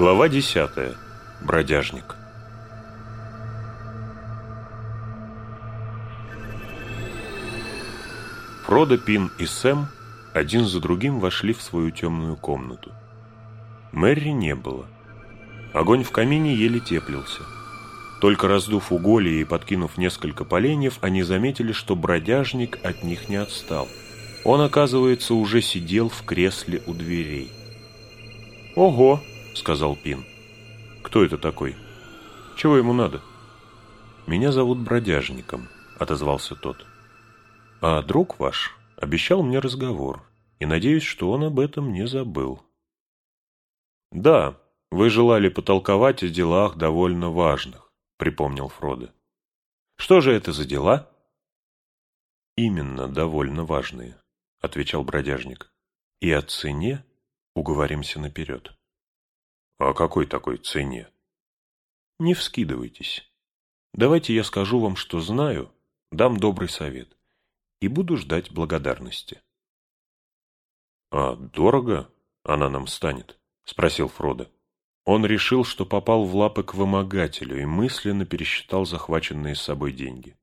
Глава 10. Бродяжник. Фродо, Пин и Сэм один за другим вошли в свою темную комнату. Мэри не было. Огонь в камине еле теплился. Только раздув уголья и подкинув несколько поленьев, они заметили, что бродяжник от них не отстал. Он, оказывается, уже сидел в кресле у дверей. «Ого!» — сказал Пин. «Кто это такой? Чего ему надо?» «Меня зовут Бродяжником», — отозвался тот. «А друг ваш обещал мне разговор, и надеюсь, что он об этом не забыл». «Да, вы желали потолковать о делах довольно важных», — припомнил Фродо. «Что же это за дела?» «Именно довольно важные», — отвечал бродяжник. «И о цене уговоримся наперед». О какой такой цене? Не вскидывайтесь. Давайте я скажу вам, что знаю, дам добрый совет и буду ждать благодарности. А дорого она нам станет? Спросил Фродо. Он решил, что попал в лапы к вымогателю и мысленно пересчитал захваченные с собой деньги.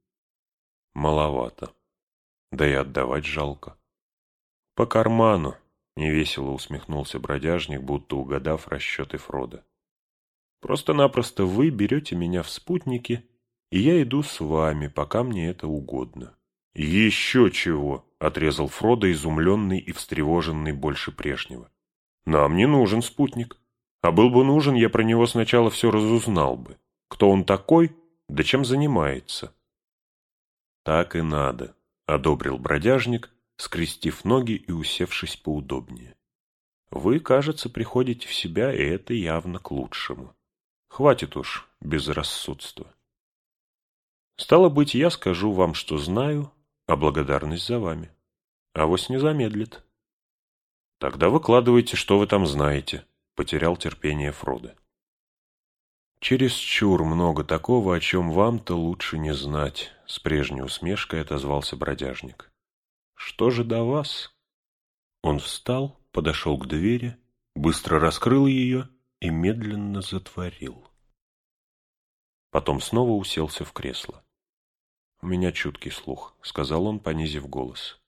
Маловато. Да и отдавать жалко. По карману, Невесело усмехнулся бродяжник, будто угадав расчеты Фрода. Просто-напросто вы берете меня в спутники, и я иду с вами, пока мне это угодно. Еще чего, отрезал Фродо, изумленный и встревоженный больше прежнего. Нам не нужен спутник. А был бы нужен, я про него сначала все разузнал бы. Кто он такой, да чем занимается. Так и надо, одобрил бродяжник, скрестив ноги и усевшись поудобнее. Вы, кажется, приходите в себя, и это явно к лучшему. Хватит уж безрассудства. Стало быть, я скажу вам, что знаю, а благодарность за вами. А Авось не замедлит. Тогда выкладывайте, что вы там знаете, потерял терпение Фродо. Чересчур много такого, о чем вам-то лучше не знать, с прежней усмешкой отозвался бродяжник. Что же до вас? Он встал, подошел к двери, быстро раскрыл ее и медленно затворил. Потом снова уселся в кресло. «У меня чуткий слух», — сказал он, понизив голос.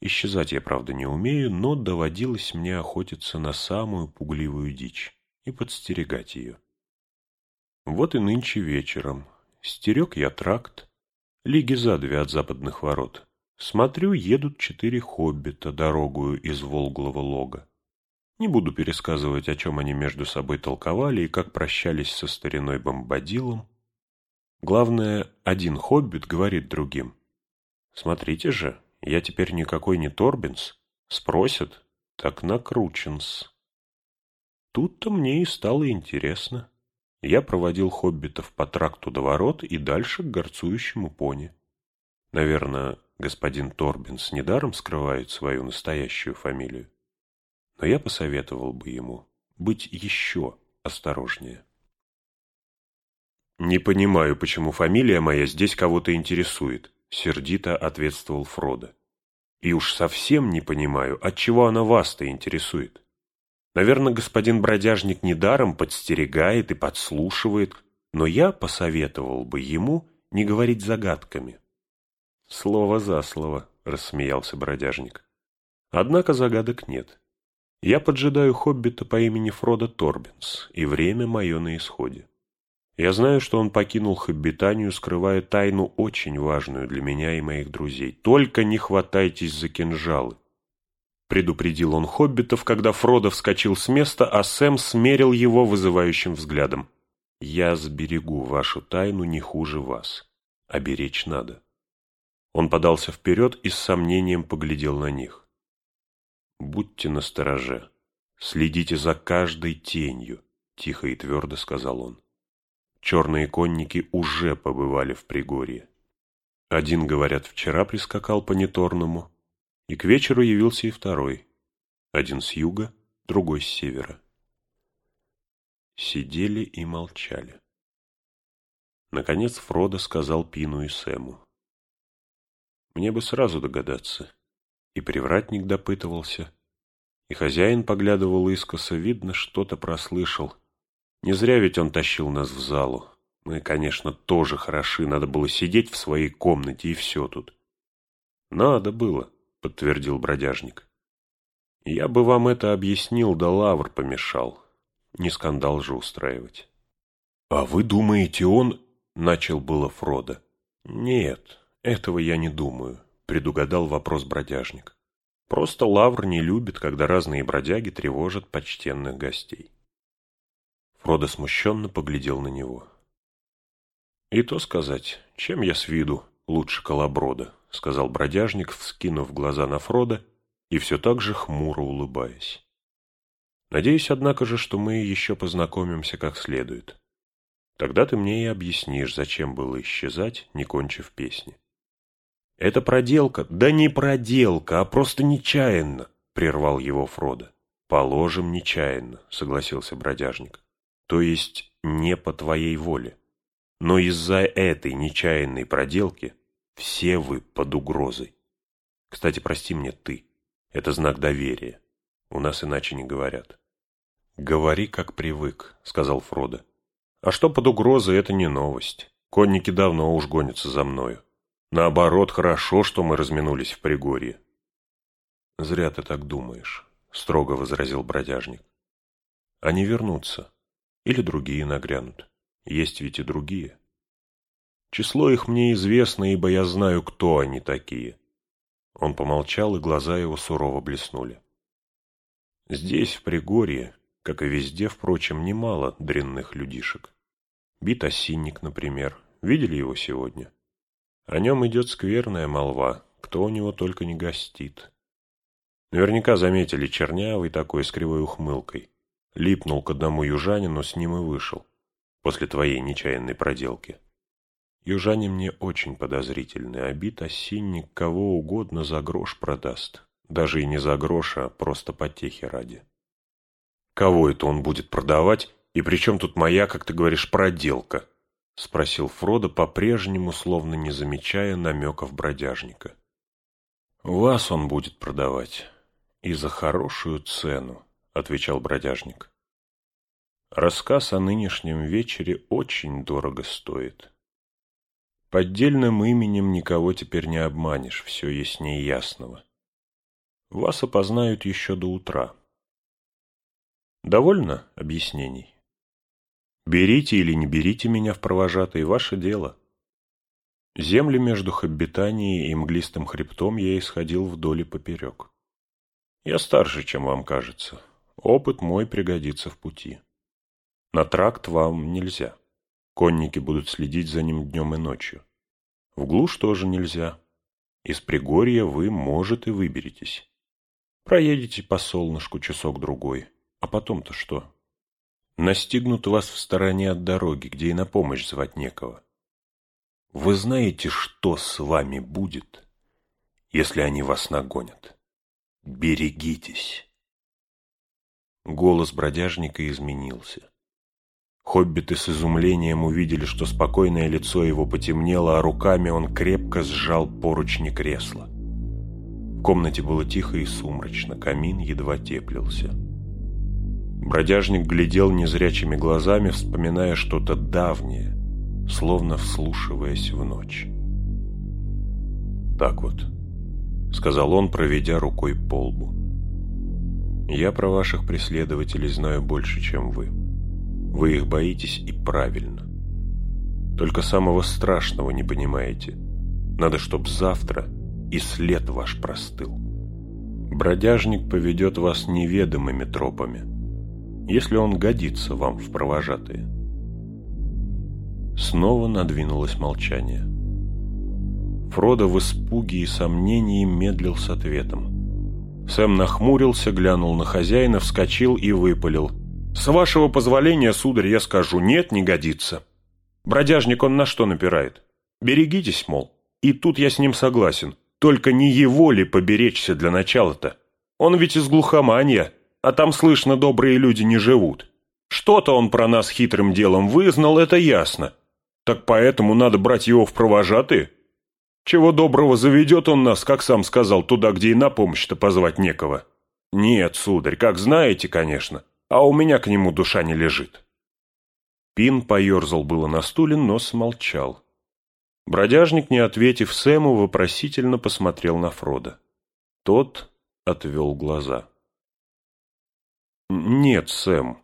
«Исчезать я, правда, не умею, но доводилось мне охотиться на самую пугливую дичь и подстерегать ее. Вот и нынче вечером стерег я тракт, лиги за две от западных ворот, Смотрю, едут четыре хоббита дорогую из Волглого лога. Не буду пересказывать, о чем они между собой толковали и как прощались со стариной Бомбадилом. Главное, один хоббит говорит другим. «Смотрите же, я теперь никакой не Торбинс. Спросят, так накрученс». Тут-то мне и стало интересно. Я проводил хоббитов по тракту до ворот и дальше к горцующему пони. Наверное, господин Торбинс недаром скрывает свою настоящую фамилию. Но я посоветовал бы ему быть еще осторожнее. «Не понимаю, почему фамилия моя здесь кого-то интересует», — сердито ответствовал Фродо. «И уж совсем не понимаю, отчего она вас-то интересует. Наверное, господин бродяжник недаром подстерегает и подслушивает, но я посоветовал бы ему не говорить загадками. Слово за слово, рассмеялся бродяжник. Однако загадок нет. Я поджидаю хоббита по имени Фродо Торбинс, и время мое на исходе. Я знаю, что он покинул Хоббитанию, скрывая тайну очень важную для меня и моих друзей. Только не хватайтесь за кинжалы. Предупредил он хоббитов, когда Фродо вскочил с места, а Сэм смерил его вызывающим взглядом. «Я сберегу вашу тайну не хуже вас. Оберечь надо». Он подался вперед и с сомнением поглядел на них. «Будьте настороже, следите за каждой тенью», — тихо и твердо сказал он. Черные конники уже побывали в Пригорье. Один, говорят, вчера прискакал по Неторному, и к вечеру явился и второй. Один с юга, другой с севера. Сидели и молчали. Наконец Фродо сказал Пину и Сэму. Мне бы сразу догадаться. И привратник допытывался. И хозяин поглядывал искоса, видно, что-то прослышал. Не зря ведь он тащил нас в залу. Мы, конечно, тоже хороши, надо было сидеть в своей комнате и все тут. Надо было, подтвердил бродяжник. Я бы вам это объяснил, да лавр помешал. Не скандал же устраивать. А вы думаете, он... Начал было Фродо. Нет, этого я не думаю, предугадал вопрос бродяжник. Просто лавр не любит, когда разные бродяги тревожат почтенных гостей. Фродо смущенно поглядел на него. «И то сказать, чем я с виду лучше колоброда», — сказал бродяжник, вскинув глаза на Фрода и все так же хмуро улыбаясь. «Надеюсь, однако же, что мы еще познакомимся как следует. Тогда ты мне и объяснишь, зачем было исчезать, не кончив песни». «Это проделка?» «Да не проделка, а просто нечаянно», — прервал его Фродо. «Положим, нечаянно», — согласился бродяжник. «То есть не по твоей воле. Но из-за этой нечаянной проделки все вы под угрозой. Кстати, прости мне ты. Это знак доверия. У нас иначе не говорят. Говори, как привык, сказал Фродо. А что под угрозой, это не новость. Конники давно уж гонятся за мною. Наоборот, хорошо, что мы разминулись в Пригорье. Зря ты так думаешь, строго возразил бродяжник. Они вернутся. Или другие нагрянут. Есть ведь и другие. Число их мне известно, ибо я знаю, кто они такие. Он помолчал, и глаза его сурово блеснули. Здесь, в Пригорье, как и везде, впрочем, немало дрянных людишек. Бит осинник, например. Видели его сегодня? О нем идет скверная молва, кто у него только не гостит. Наверняка заметили чернявый такой с кривой ухмылкой. Липнул к одному южанину, с ним и вышел после твоей нечаянной проделки. Южане мне очень подозрительны, бит осинник кого угодно за грош продаст. Даже и не за грош, а просто потехи ради. Кого это он будет продавать, и при чем тут моя, как ты говоришь, проделка? — спросил Фродо, по-прежнему, словно не замечая намеков бродяжника. — Вас он будет продавать. И за хорошую цену, — отвечал бродяжник. Рассказ о нынешнем вечере очень дорого стоит. Поддельным именем никого теперь не обманешь, все яснее ясного. Вас опознают еще до утра. Довольно объяснений? Берите или не берите меня в провожатые, ваше дело. Земли между Хоббитанией и Мглистым хребтом я исходил вдоль и поперек. Я старше, чем вам кажется. Опыт мой пригодится в пути. На тракт вам нельзя. Конники будут следить за ним днем и ночью. В глушь тоже нельзя. Из Пригорья вы, может, и выберетесь. Проедете по солнышку часок-другой. А потом-то что? Настигнут вас в стороне от дороги, где и на помощь звать некого. Вы знаете, что с вами будет, если они вас нагонят? Берегитесь. Голос бродяжника изменился. Хоббиты с изумлением увидели, что спокойное лицо его потемнело, а руками он крепко сжал поручни кресла. В комнате было тихо и сумрачно, камин едва теплился. Бродяжник глядел незрячими глазами, вспоминая что-то давнее, словно вслушиваясь в ночь. «Так вот», — сказал он, проведя рукой по лбу. «Я про ваших преследователей знаю больше, чем вы». Вы их боитесь и правильно. Только самого страшного не понимаете. Надо, чтоб завтра и след ваш простыл. Бродяжник поведет вас неведомыми тропами, если он годится вам в провожатые. Снова надвинулось молчание. Фродо в испуге и сомнении медлил с ответом. Сэм нахмурился, глянул на хозяина, вскочил и выпалил – с вашего позволения, сударь, я скажу, нет, не годится. Бродяжник он на что напирает? Берегитесь, мол. И тут я с ним согласен. Только не его ли поберечься для начала-то? Он ведь из глухоманья, а там, слышно, добрые люди не живут. Что-то он про нас хитрым делом вызнал, это ясно. Так поэтому надо брать его в провожатые. Чего доброго заведет он нас, как сам сказал, туда, где и на помощь-то позвать некого. «Нет, сударь, как знаете, конечно, а у меня к нему душа не лежит». Пин поерзал было на стуле, но смолчал. Бродяжник, не ответив Сэму, вопросительно посмотрел на Фрода. Тот отвел глаза. «Нет, Сэм,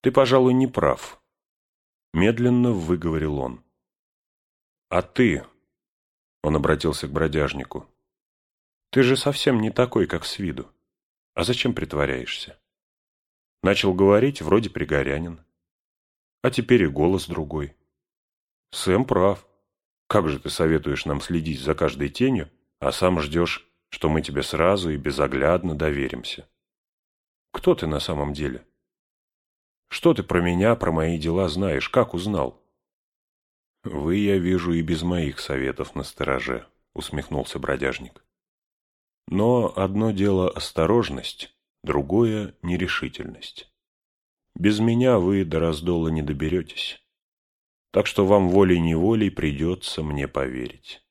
ты, пожалуй, не прав», — медленно выговорил он. «А ты?» — он обратился к бродяжнику. «Ты же совсем не такой, как с виду. А зачем притворяешься?» Начал говорить, вроде пригорянин. А теперь и голос другой. Сэм прав. Как же ты советуешь нам следить за каждой тенью, а сам ждешь, что мы тебе сразу и безоглядно доверимся? Кто ты на самом деле? Что ты про меня, про мои дела знаешь? Как узнал? Вы, я вижу, и без моих советов на стороже, усмехнулся бродяжник. Но одно дело осторожность, другое – нерешительность. Без меня вы до раздола не доберетесь. Так что вам волей-неволей придется мне поверить.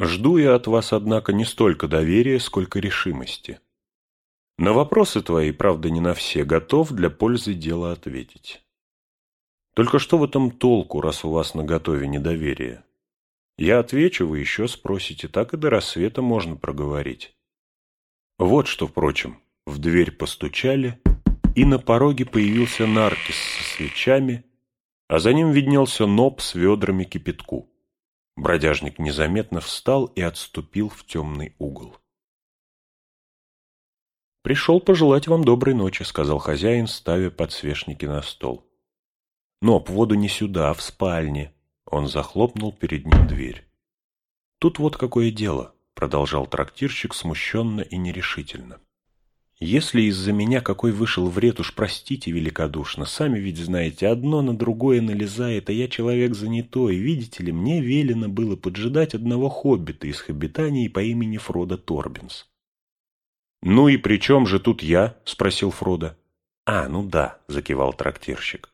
Жду я от вас, однако, не столько доверия, сколько решимости. На вопросы твои, правда, не на все, готов для пользы дела ответить. Только что в этом толку, раз у вас на готове недоверие? Я отвечу, вы еще спросите, так и до рассвета можно проговорить. Вот что, впрочем, в дверь постучали, и на пороге появился Наркис со свечами, а за ним виднелся Ноб с ведрами кипятку. Бродяжник незаметно встал и отступил в темный угол. «Пришел пожелать вам доброй ночи», — сказал хозяин, ставя подсвечники на стол. «Ноп, воду не сюда, а в спальне». Он захлопнул перед ним дверь. «Тут вот какое дело», — продолжал трактирщик смущенно и нерешительно. «Если из-за меня какой вышел вред, уж простите великодушно, сами ведь знаете, одно на другое налезает, а я человек занятой, видите ли, мне велено было поджидать одного хоббита из хоббитании по имени Фрода Торбинс. «Ну и при чем же тут я?» — спросил Фродо. «А, ну да», — закивал трактирщик.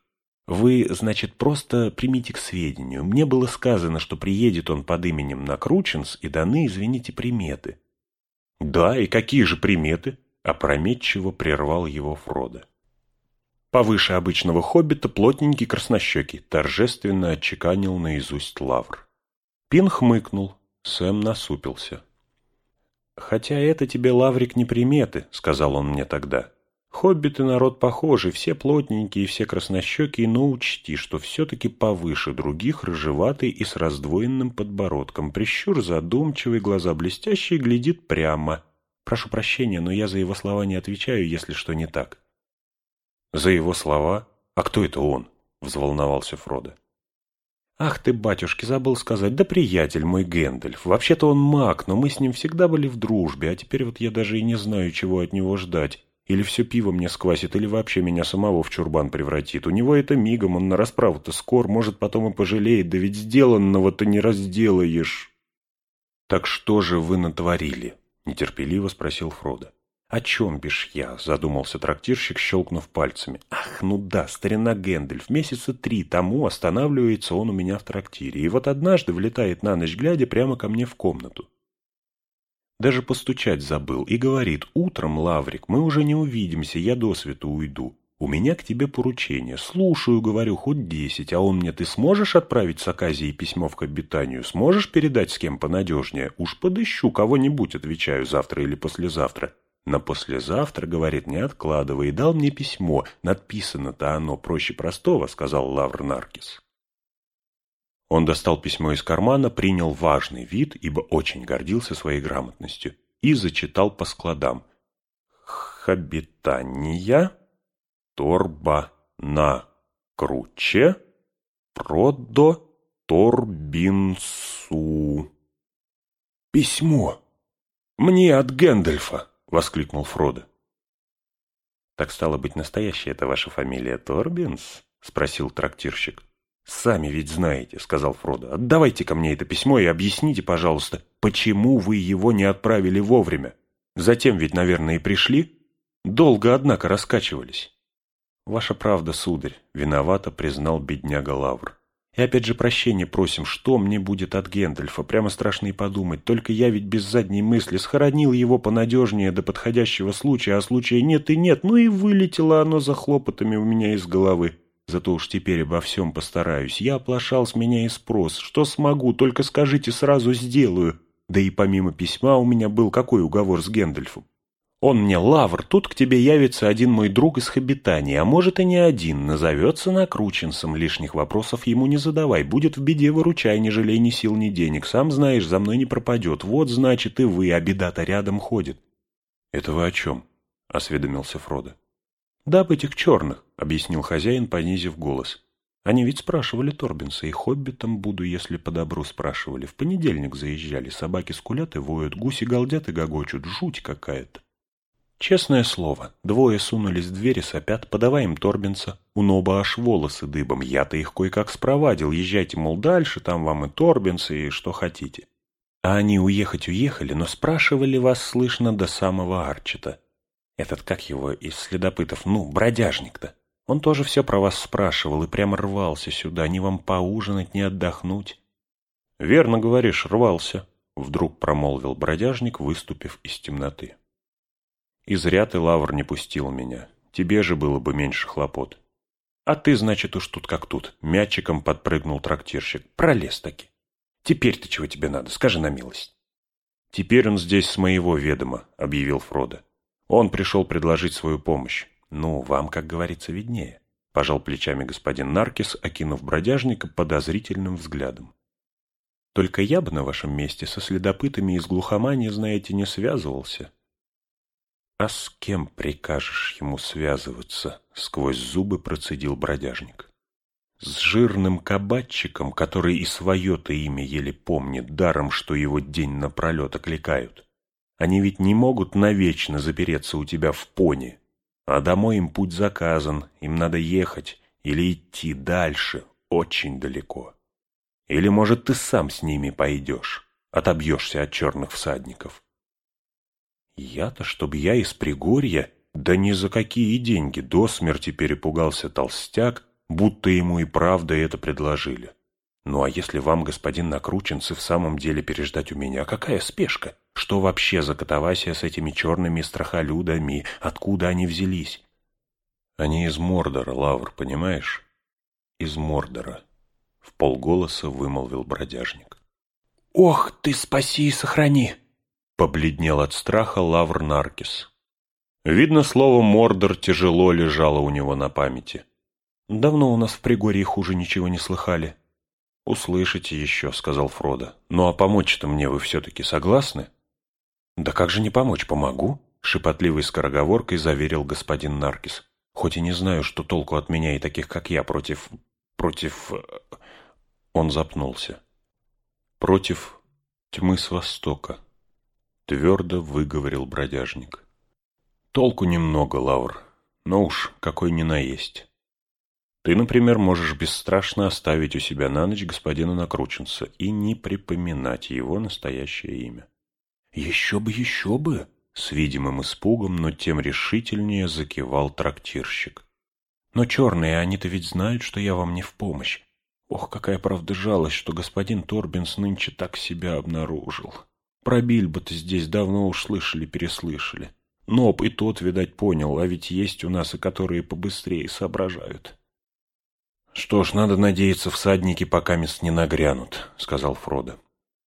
«Вы, значит, просто примите к сведению. Мне было сказано, что приедет он под именем Накрученс и даны, извините, приметы». «Да, и какие же приметы?» — опрометчиво прервал его Фродо. Повыше обычного хоббита плотненький краснощекий торжественно отчеканил наизусть лавр. Пин хмыкнул, Сэм насупился. «Хотя это тебе, Лаврик, не приметы», — сказал он мне тогда. «Хоббиты народ похожий, все плотненькие, все краснощекие, но учти, что все-таки повыше других, рыжеватый и с раздвоенным подбородком. Прищур задумчивый, глаза блестящие, глядит прямо. Прошу прощения, но я за его слова не отвечаю, если что не так». «За его слова? А кто это он?» — взволновался Фродо. «Ах ты, батюшки, забыл сказать, да приятель мой Гэндальф. Вообще-то он маг, но мы с ним всегда были в дружбе, а теперь вот я даже и не знаю, чего от него ждать. Или все пиво мне сквасит, или вообще меня самого в чурбан превратит. У него это мигом, он на расправу-то скор, может, потом и пожалеет, да ведь сделанного-то не разделаешь». «Так что же вы натворили?» — нетерпеливо спросил Фродо. «О чем бишь я?» – задумался трактирщик, щелкнув пальцами. «Ах, ну да, старина Гэндальф. Месяца три тому останавливается он у меня в трактире. И вот однажды влетает на ночь глядя прямо ко мне в комнату. Даже постучать забыл и говорит, утром, Лаврик, мы уже не увидимся, я до свету уйду. У меня к тебе поручение. Слушаю, говорю, хоть десять, а он мне, ты сможешь отправить с Аказией письмо в кабитанию? Сможешь передать с кем понадежнее? Уж подыщу кого-нибудь, отвечаю, завтра или послезавтра. На послезавтра, говорит, не откладывай, и дал мне письмо. Надписано-то оно проще простого, сказал Лавр Наркис. Он достал письмо из кармана, принял важный вид, ибо очень гордился своей грамотностью, и зачитал по складам. Хабитания, торба на круче, продо торбинсу. Письмо! Мне от Гэндальфа! — воскликнул Фродо. «Так стало быть, настоящая это ваша фамилия Торбинс?» — спросил трактирщик. «Сами ведь знаете», — сказал Фродо. «Отдавайте ко мне это письмо и объясните, пожалуйста, почему вы его не отправили вовремя? Затем ведь, наверное, и пришли? Долго, однако, раскачивались». «Ваша правда, сударь», — виновато признал бедняга Лавр. И опять же прощения просим, что мне будет от Гендальфа, прямо страшно и подумать. Только я ведь без задней мысли схоронил его понадежнее до подходящего случая, а случая нет и нет, ну и вылетело оно за хлопотами у меня из головы. Зато уж теперь обо всем постараюсь. Я оплошал с меня и спрос. Что смогу, только скажите, сразу сделаю. Да и помимо письма у меня был какой уговор с Гендальфом? Он мне, Лавр, тут к тебе явится один мой друг из Хобитании, а может и не один, назовется накрученцем, лишних вопросов ему не задавай, будет в беде выручай, не жалей ни сил, ни денег, сам знаешь, за мной не пропадет, вот значит и вы, а беда-то рядом ходит. — Это вы о чем? — осведомился Фродо. — Да об этих черных, — объяснил хозяин, понизив голос. Они ведь спрашивали Торбинса, и хоббитом буду, если по добру спрашивали. В понедельник заезжали, собаки скулят и воют, гуси галдят и гогочут, жуть какая-то. Честное слово, двое сунулись в двери, сопят, подавай им Торбинса. У Ноба аж волосы дыбом, я-то их кое-как спровадил, езжайте, мол, дальше, там вам и Торбинсы, и что хотите. А они уехать уехали, но спрашивали вас, слышно, до самого Арчета. Этот, как его, из следопытов, ну, бродяжник-то. Он тоже все про вас спрашивал и прямо рвался сюда, ни вам поужинать, ни отдохнуть. — Верно говоришь, рвался, — вдруг промолвил бродяжник, выступив из темноты. И зря ты, Лавр, не пустил меня. Тебе же было бы меньше хлопот. А ты, значит, уж тут как тут. Мячиком подпрыгнул трактирщик. Пролез таки. Теперь-то чего тебе надо? Скажи на милость. Теперь он здесь с моего ведома, объявил Фродо. Он пришел предложить свою помощь. Ну, вам, как говорится, виднее. Пожал плечами господин Наркис, окинув бродяжника подозрительным взглядом. Только я бы на вашем месте со следопытами из глухомани, знаете, не связывался. «А с кем прикажешь ему связываться?» — сквозь зубы процедил бродяжник. «С жирным кабачиком, который и свое-то имя еле помнит, даром, что его день напролет окликают. Они ведь не могут навечно запереться у тебя в пони, а домой им путь заказан, им надо ехать или идти дальше, очень далеко. Или, может, ты сам с ними пойдешь, отобьешься от черных всадников». Я-то, чтоб я из Пригорья, да ни за какие деньги, до смерти перепугался толстяк, будто ему и правда это предложили. Ну а если вам, господин Накрученцы, в самом деле переждать у меня, какая спешка? Что вообще за катавасия с этими черными страхолюдами? Откуда они взялись? Они из Мордора, Лавр, понимаешь? Из Мордора. В полголоса вымолвил бродяжник. «Ох ты, спаси и сохрани!» Побледнел от страха Лавр Наркис. Видно, слово «мордор» тяжело лежало у него на памяти. «Давно у нас в Пригорье хуже ничего не слыхали». «Услышите еще», — сказал Фродо. «Ну а помочь-то мне вы все-таки согласны?» «Да как же не помочь? Помогу», — шепотливой скороговоркой заверил господин Наркис. «Хоть и не знаю, что толку от меня и таких, как я, против... против...» Он запнулся. «Против тьмы с востока», Твердо выговорил бродяжник. Толку немного, Лавр, но уж какой ни наесть. Ты, например, можешь бесстрашно оставить у себя на ночь господина Накрученца и не припоминать его настоящее имя. Еще бы, еще бы! С видимым испугом, но тем решительнее закивал трактирщик. Но черные, они-то ведь знают, что я вам не в помощь. Ох, какая правда жалость, что господин Торбинс нынче так себя обнаружил. Про Бильбо-то здесь давно уж слышали-переслышали. Ноб и тот, видать, понял, а ведь есть у нас и которые побыстрее соображают. — Что ж, надо надеяться, всадники пока мест не нагрянут, — сказал Фродо.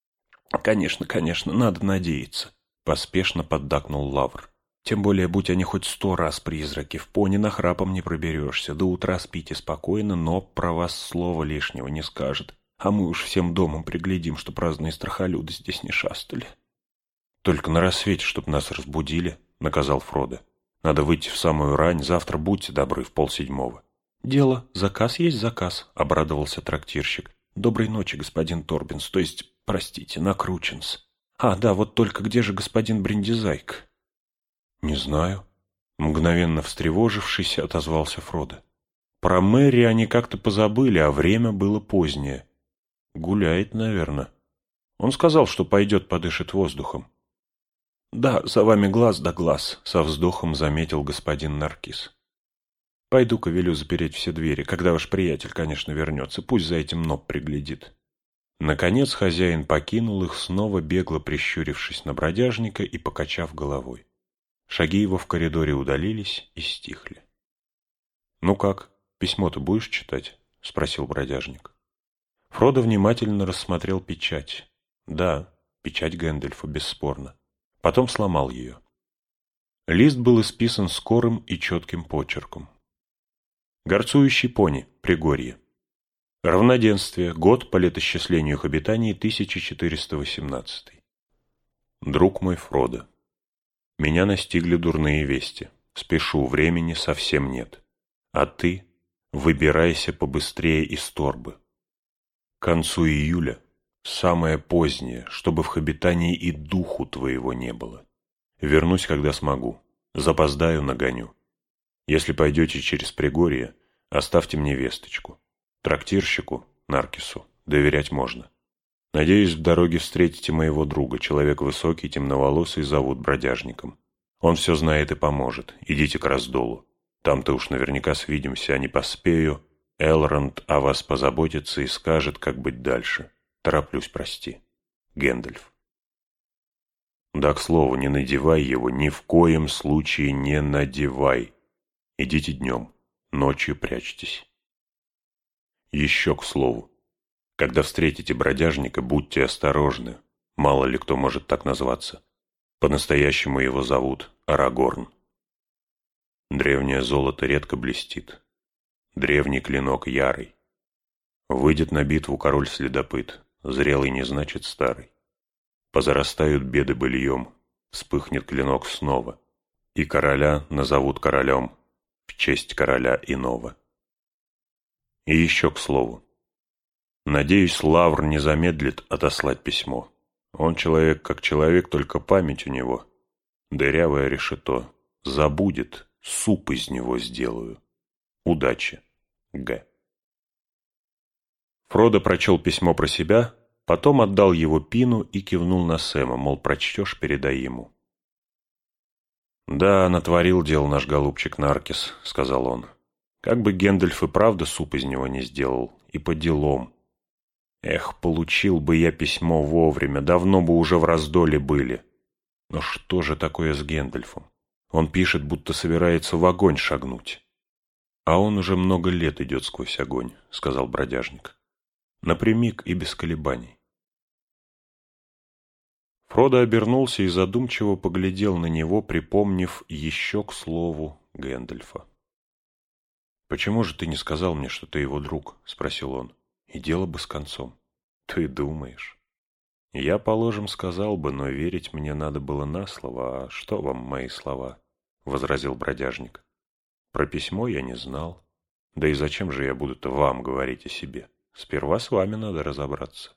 — Конечно, конечно, надо надеяться, — поспешно поддакнул Лавр. Тем более, будь они хоть сто раз призраки, в пони нахрапом не проберешься. До утра спите спокойно, но про вас слова лишнего не скажет а мы уж всем домом приглядим, чтоб разные страхолюды здесь не шастали. — Только на рассвете, чтоб нас разбудили, — наказал Фродо. — Надо выйти в самую рань, завтра будьте добры, в полседьмого. — Дело, заказ есть заказ, — обрадовался трактирщик. — Доброй ночи, господин Торбинс, то есть, простите, накрученс. А, да, вот только где же господин Бриндизайк? — Не знаю. Мгновенно встревожившись, отозвался Фродо. Про Мэри они как-то позабыли, а время было позднее. Гуляет, наверное. Он сказал, что пойдет подышит воздухом. Да, за вами глаз да глаз, со вздохом заметил господин Наркис. Пойду-ка велю запереть все двери, когда ваш приятель, конечно, вернется. Пусть за этим Ноб приглядит. Наконец хозяин покинул их, снова бегло прищурившись на бродяжника и покачав головой. Шаги его в коридоре удалились и стихли. «Ну как, письмо-то будешь читать?» — спросил бродяжник. Фродо внимательно рассмотрел печать. Да, печать Гэндальфа, бесспорно. Потом сломал ее. Лист был исписан скорым и четким почерком. Горцующий пони, Пригорье. Равноденствие, год по летосчислению их обитаний 1418. Друг мой Фродо, меня настигли дурные вести. Спешу, времени совсем нет. А ты выбирайся побыстрее из торбы. К концу июля, самое позднее, чтобы в Хобитании и духу твоего не было. Вернусь, когда смогу. Запоздаю, нагоню. Если пойдете через Пригорье, оставьте мне весточку. Трактирщику, Наркису, доверять можно. Надеюсь, в дороге встретите моего друга, человек высокий, темноволосый, зовут бродяжником. Он все знает и поможет. Идите к раздолу. Там-то уж наверняка свидимся, а не поспею, Элронд о вас позаботится и скажет, как быть дальше. Тороплюсь, прости. Гэндальф. Да, к слову, не надевай его, ни в коем случае не надевай. Идите днем, ночью прячьтесь. Еще к слову. Когда встретите бродяжника, будьте осторожны. Мало ли кто может так назваться. По-настоящему его зовут Арагорн. Древнее золото редко блестит. Древний клинок ярый. Выйдет на битву король-следопыт, зрелый не значит старый. Позарастают беды быльем, вспыхнет клинок снова, и короля назовут королем в честь короля иного. И еще к слову. Надеюсь, Лавр не замедлит отослать письмо. Он человек как человек, только память у него. Дырявое решето. Забудет, суп из него сделаю. Удачи. Г. Фродо прочел письмо про себя, потом отдал его Пину и кивнул на Сэма, мол, прочтешь, передай ему. «Да, натворил дел наш голубчик Наркис», — сказал он. «Как бы Гендальф и правда суп из него не сделал, и по делам. Эх, получил бы я письмо вовремя, давно бы уже в раздоле были. Но что же такое с Гендальфом? Он пишет, будто собирается в огонь шагнуть. «А он уже много лет идет сквозь огонь», — сказал бродяжник. «Напрямик и без колебаний». Фродо обернулся и задумчиво поглядел на него, припомнив еще к слову Гэндальфа. «Почему же ты не сказал мне, что ты его друг?» — спросил он. «И дело бы с концом». «Ты думаешь?» «Я, положим, сказал бы, но верить мне надо было на слово. А что вам мои слова?» — возразил бродяжник. Про письмо я не знал. Да и зачем же я буду-то вам говорить о себе? Сперва с вами надо разобраться.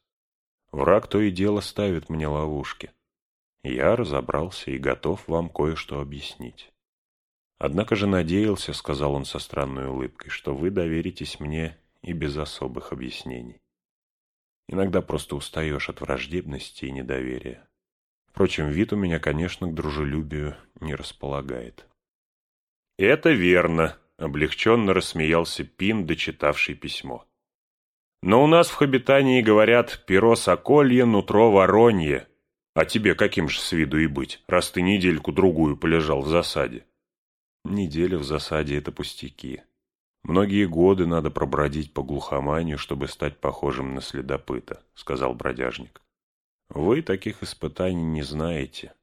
Враг то и дело ставит мне ловушки. Я разобрался и готов вам кое-что объяснить. Однако же надеялся, сказал он со странной улыбкой, что вы доверитесь мне и без особых объяснений. Иногда просто устаешь от враждебности и недоверия. Впрочем, вид у меня, конечно, к дружелюбию не располагает. «Это верно», — облегченно рассмеялся Пин, дочитавший письмо. «Но у нас в Хобитании говорят «перо соколье, нутро воронье». А тебе каким же с виду и быть, раз ты недельку-другую полежал в засаде?» «Неделя в засаде — это пустяки. Многие годы надо пробродить по глухоманию, чтобы стать похожим на следопыта», — сказал бродяжник. «Вы таких испытаний не знаете.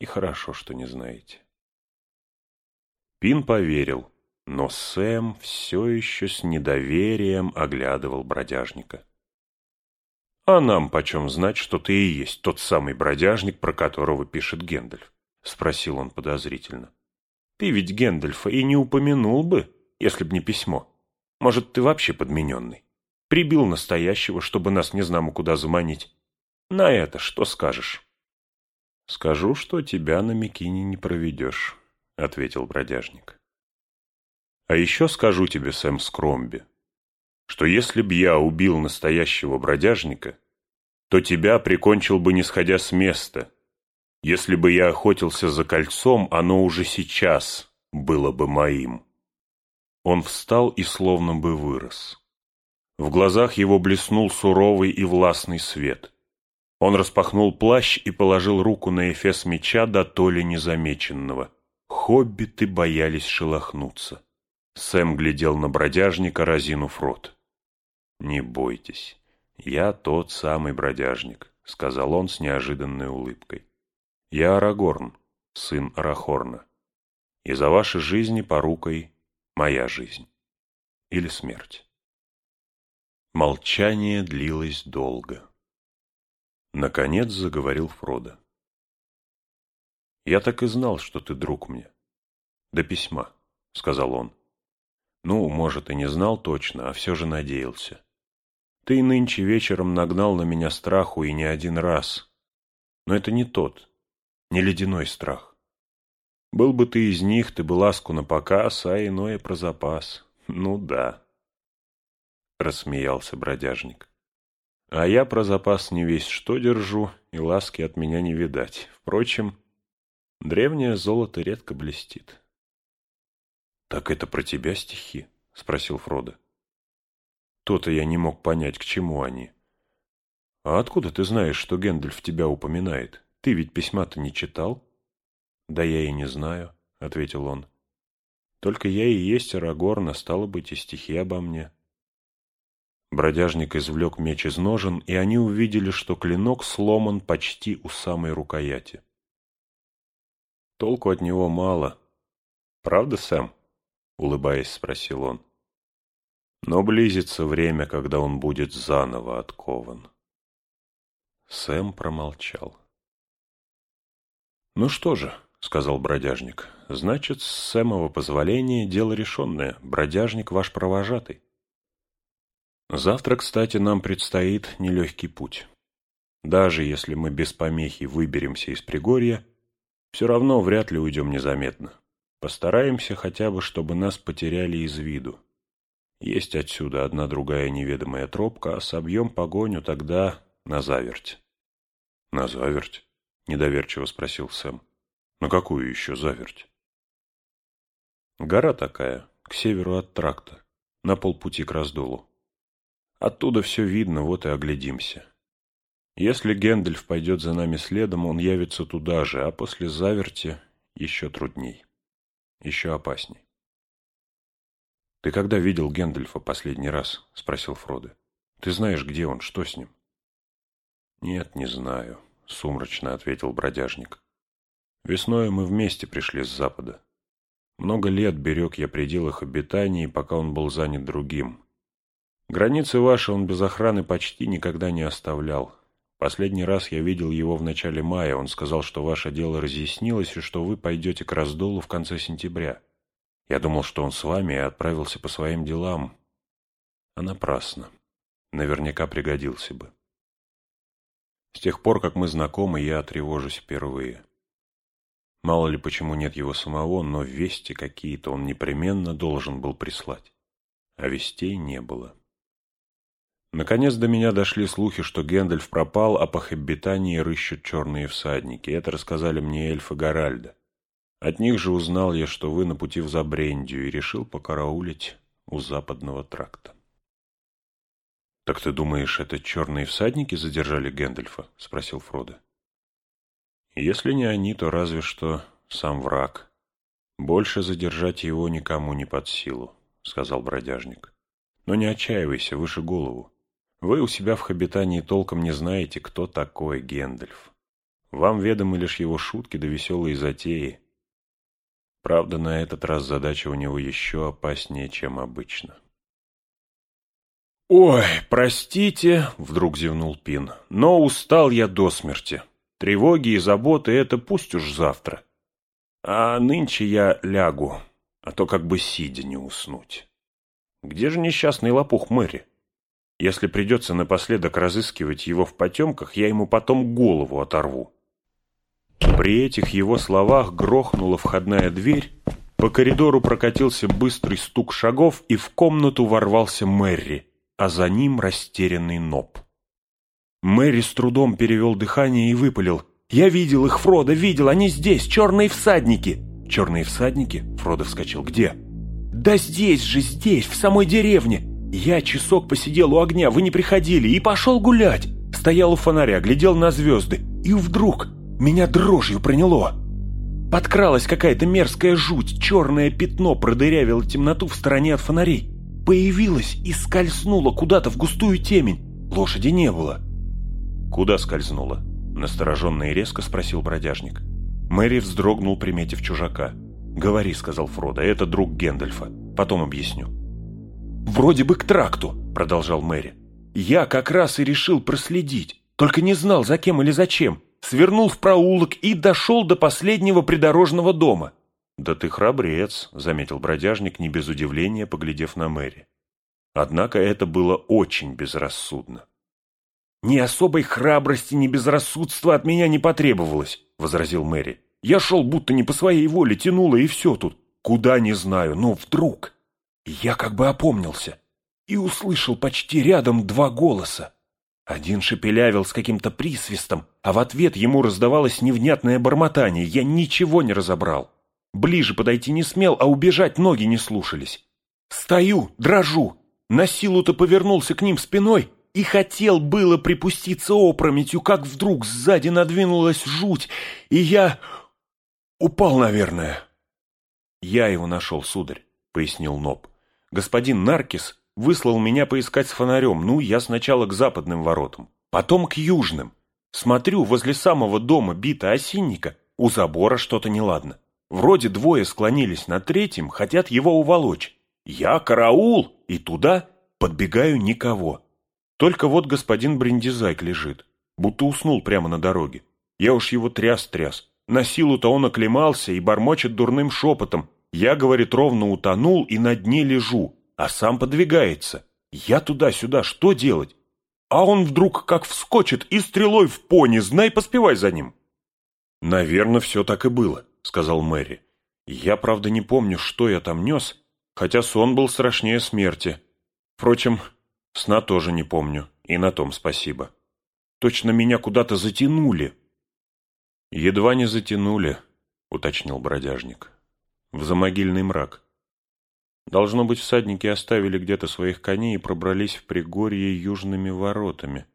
И хорошо, что не знаете». Пин поверил, но Сэм все еще с недоверием оглядывал бродяжника. «А нам почем знать, что ты и есть тот самый бродяжник, про которого пишет Гендальф?» — спросил он подозрительно. «Ты ведь Гендальфа и не упомянул бы, если б не письмо. Может, ты вообще подмененный? Прибил настоящего, чтобы нас не знамо куда заманить. На это что скажешь?» «Скажу, что тебя на Микине не проведешь», — ответил бродяжник. «А еще скажу тебе, Сэм Скромби, что если б я убил настоящего бродяжника, то тебя прикончил бы, не сходя с места. Если бы я охотился за кольцом, оно уже сейчас было бы моим». Он встал и словно бы вырос. В глазах его блеснул суровый и властный свет. Он распахнул плащ и положил руку на эфес меча до то ли незамеченного. Хоббиты боялись шелохнуться. Сэм глядел на бродяжника, разинув рот. «Не бойтесь, я тот самый бродяжник», — сказал он с неожиданной улыбкой. «Я Арагорн, сын Арахорна, и за ваши жизни порукой моя жизнь или смерть». Молчание длилось долго. Наконец заговорил Фродо. «Я так и знал, что ты друг мне. До письма», — сказал он. «Ну, может, и не знал точно, а все же надеялся. Ты нынче вечером нагнал на меня страху и не один раз. Но это не тот, не ледяной страх. Был бы ты из них, ты бы ласку на показ, а иное про запас. Ну да», — рассмеялся бродяжник. А я про запас не весь что держу, и ласки от меня не видать. Впрочем, древнее золото редко блестит. — Так это про тебя стихи? — спросил Фродо. То-то я не мог понять, к чему они. — А откуда ты знаешь, что Гэндальф тебя упоминает? Ты ведь письма-то не читал? — Да я и не знаю, — ответил он. — Только я и есть Арагорн, а стало быть, и стихи обо мне. — Бродяжник извлек меч из ножен, и они увидели, что клинок сломан почти у самой рукояти. Толку от него мало. Правда, Сэм? Улыбаясь, спросил он. Но близится время, когда он будет заново откован. Сэм промолчал. «Ну что же», — сказал бродяжник, — «значит, с Сэмова позволения дело решенное. Бродяжник ваш провожатый». Завтра, кстати, нам предстоит нелегкий путь. Даже если мы без помехи выберемся из Пригорья, все равно вряд ли уйдем незаметно. Постараемся хотя бы, чтобы нас потеряли из виду. Есть отсюда одна другая неведомая тропка, а собьем погоню тогда на заверть. — На заверть? — недоверчиво спросил Сэм. — На какую еще заверть? — Гора такая, к северу от тракта, на полпути к раздолу. Оттуда все видно, вот и оглядимся. Если Гэндальф пойдет за нами следом, он явится туда же, а после заверти еще трудней, еще опасней. — Ты когда видел Гэндальфа последний раз? — спросил Фродо. — Ты знаешь, где он, что с ним? — Нет, не знаю, — сумрачно ответил бродяжник. Весной мы вместе пришли с запада. Много лет берег я предел их обитаний, пока он был занят другим. Границы ваши он без охраны почти никогда не оставлял. Последний раз я видел его в начале мая. Он сказал, что ваше дело разъяснилось и что вы пойдете к раздолу в конце сентября. Я думал, что он с вами и отправился по своим делам. А напрасно. Наверняка пригодился бы. С тех пор, как мы знакомы, я тревожусь впервые. Мало ли почему нет его самого, но вести какие-то он непременно должен был прислать. А вестей не было. Наконец до меня дошли слухи, что Гэндальф пропал, а по Хоббитании рыщут черные всадники. Это рассказали мне эльфы Гаральда. От них же узнал я, что вы на пути в Забрендию, и решил покараулить у западного тракта. — Так ты думаешь, это черные всадники задержали Гэндальфа? — спросил Фродо. — Если не они, то разве что сам враг. Больше задержать его никому не под силу, — сказал бродяжник. — Но не отчаивайся, выше голову. Вы у себя в Хобитании толком не знаете, кто такой Гендальф. Вам ведомы лишь его шутки да веселые затеи. Правда, на этот раз задача у него еще опаснее, чем обычно. «Ой, простите», — вдруг зевнул Пин, — «но устал я до смерти. Тревоги и заботы — это пусть уж завтра. А нынче я лягу, а то как бы сидя не уснуть. Где же несчастный лопух Мэри?» Если придется напоследок разыскивать его в потемках, я ему потом голову оторву. При этих его словах грохнула входная дверь, по коридору прокатился быстрый стук шагов, и в комнату ворвался Мэри, а за ним растерянный Ноб. Мэри с трудом перевел дыхание и выпалил. «Я видел их, Фродо, видел, они здесь, черные всадники!» «Черные всадники?» — Фродо вскочил. «Где?» «Да здесь же, здесь, в самой деревне! Я часок посидел у огня, вы не приходили, и пошел гулять! Стоял у фонаря, глядел на звезды, и вдруг меня дрожью проняло!» Подкралась какая-то мерзкая жуть, черное пятно продырявило темноту в стороне от фонарей. Появилась и скользнула куда-то в густую темень. Лошади не было. «Куда скользнула?» — настороженно и резко спросил бродяжник. Мэри вздрогнул, приметив чужака. «Говори», — сказал Фродо, — «это друг Гендальфа. Потом объясню». «Вроде бы к тракту», — продолжал Мэри. «Я как раз и решил проследить, только не знал, за кем или зачем свернул в проулок и дошел до последнего придорожного дома. «Да ты храбрец», — заметил бродяжник, не без удивления, поглядев на Мэри. Однако это было очень безрассудно. «Ни особой храбрости, ни безрассудства от меня не потребовалось», — возразил Мэри. «Я шел будто не по своей воле, тянуло, и все тут. Куда не знаю, но вдруг...» Я как бы опомнился и услышал почти рядом два голоса. Один шепелявил с каким-то присвистом, а в ответ ему раздавалось невнятное бормотание. Я ничего не разобрал. Ближе подойти не смел, а убежать ноги не слушались. Стою, дрожу. На силу-то повернулся к ним спиной и хотел было припуститься опрометью, как вдруг сзади надвинулась жуть, и я упал, наверное. «Я его нашел, сударь», — пояснил Ноб. «Господин Наркис выслал меня поискать с фонарем. Ну, я сначала к западным воротам, потом к южным. Смотрю, возле самого дома бита осинника, у забора что-то неладно. Вроде двое склонились над третьим, хотят его уволочь. Я караул, и туда подбегаю никого. Только вот господин Бриндизайк лежит, будто уснул прямо на дороге. Я уж его тряс-тряс. На силу-то он оклемался и бормочет дурным шепотом. Я, говорит, ровно утонул и на дне лежу а сам подвигается. Я туда-сюда, что делать? А он вдруг как вскочит и стрелой в пони, знай, поспевай за ним. «Наверное, все так и было», — сказал Мэри. «Я, правда, не помню, что я там нес, хотя сон был страшнее смерти. Впрочем, сна тоже не помню, и на том спасибо. Точно меня куда-то затянули». «Едва не затянули», — уточнил бродяжник. «В замогильный мрак». Должно быть, всадники оставили где-то своих коней и пробрались в Пригорье южными воротами.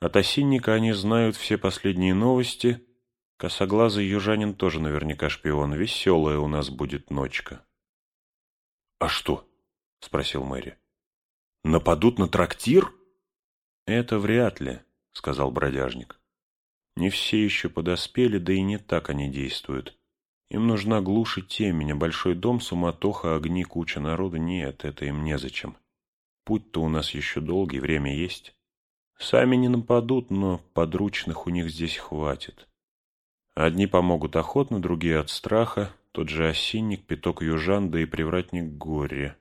От осинника они знают все последние новости. Косоглазый южанин тоже наверняка шпион. Веселая у нас будет ночка. — А что? — спросил Мэри. — Нападут на трактир? — Это вряд ли, — сказал бродяжник. Не все еще подоспели, да и не так они действуют. Им нужна глушь и темень, а большой дом, суматоха, огни, куча народа. Нет, это им незачем. Путь-то у нас еще долгий, время есть. Сами не нападут, но подручных у них здесь хватит. Одни помогут охотно, другие от страха. Тот же осинник, пяток южан, да и привратник горе.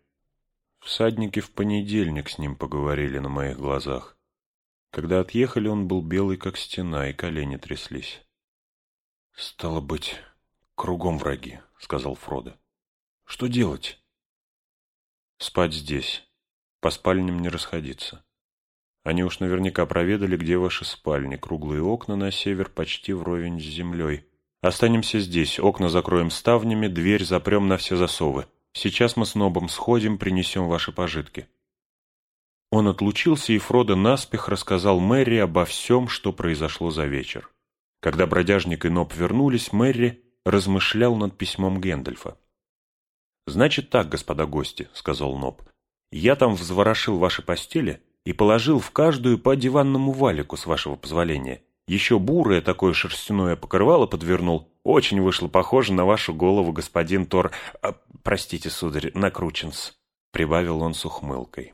Всадники в понедельник с ним поговорили на моих глазах. Когда отъехали, он был белый, как стена, и колени тряслись. Стало быть... «Кругом враги», — сказал Фродо. «Что делать?» «Спать здесь. По спальням не расходиться. Они уж наверняка проведали, где ваши спальни. Круглые окна на север почти вровень с землей. Останемся здесь, окна закроем ставнями, дверь запрем на все засовы. Сейчас мы с Нобом сходим, принесем ваши пожитки». Он отлучился, и Фродо наспех рассказал Мэри обо всем, что произошло за вечер. Когда бродяжник и Ноб вернулись, Мэри размышлял над письмом Гэндальфа. «Значит так, господа гости», — сказал Ноб. «Я там взворошил ваши постели и положил в каждую по диванному валику, с вашего позволения. Еще бурое такое шерстяное покрывало подвернул. Очень вышло похоже на вашу голову, господин Тор... А, простите, сударь, накрученс», — прибавил он с ухмылкой.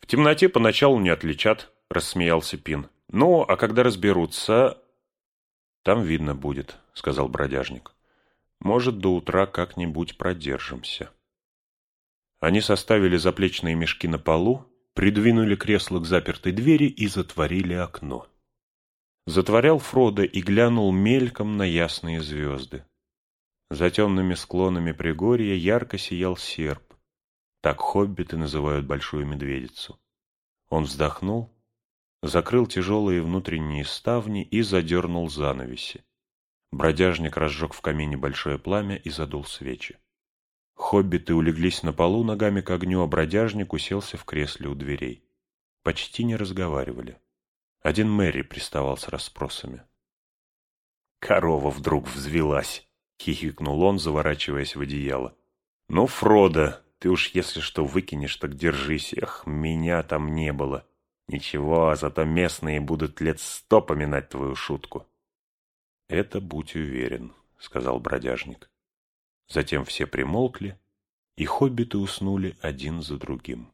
«В темноте поначалу не отличат», — рассмеялся Пин. «Ну, а когда разберутся, «Там видно будет», — сказал бродяжник. «Может, до утра как-нибудь продержимся». Они составили заплечные мешки на полу, придвинули кресло к запертой двери и затворили окно. Затворял Фродо и глянул мельком на ясные звезды. За темными склонами Пригорья ярко сиял серп. Так хоббиты называют большую медведицу. Он вздохнул закрыл тяжелые внутренние ставни и задернул занавеси. Бродяжник разжег в камине большое пламя и задул свечи. Хоббиты улеглись на полу ногами к огню, а бродяжник уселся в кресле у дверей. Почти не разговаривали. Один Мэри приставал с расспросами. «Корова вдруг взвелась!» — хихикнул он, заворачиваясь в одеяло. «Ну, Фродо, ты уж если что выкинешь, так держись. Эх, меня там не было. Ничего, зато местные будут лет сто поминать твою шутку». «Это будь уверен», — сказал бродяжник. Затем все примолкли, и хоббиты уснули один за другим.